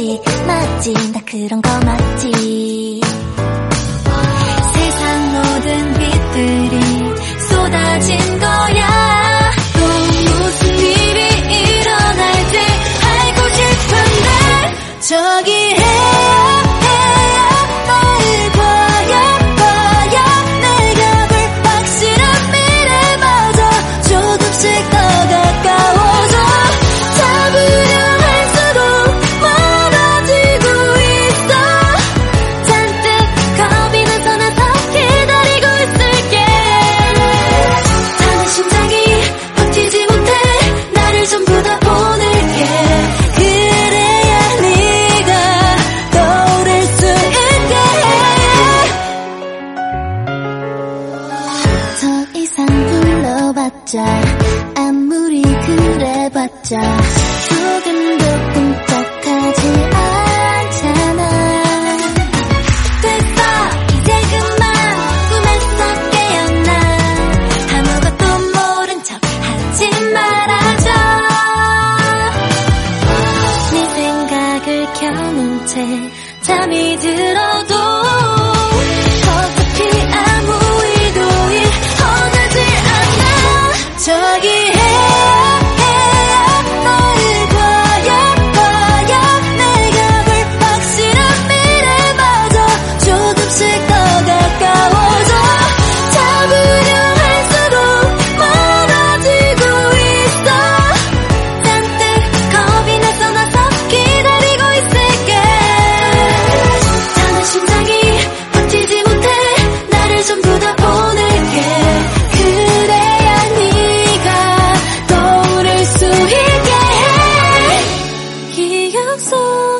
맞지? 맞지? 다 그런 거 맞지? 해봤자 아무리 그래봤자 조금도 꿈쩍하지 않잖아. 됐어 이제 그만. 꿈에서 깨어나. 아무것도 모른 척 하지 말아줘. 네 생각을 켜놓은 채 잠이 들어도 可以 Xu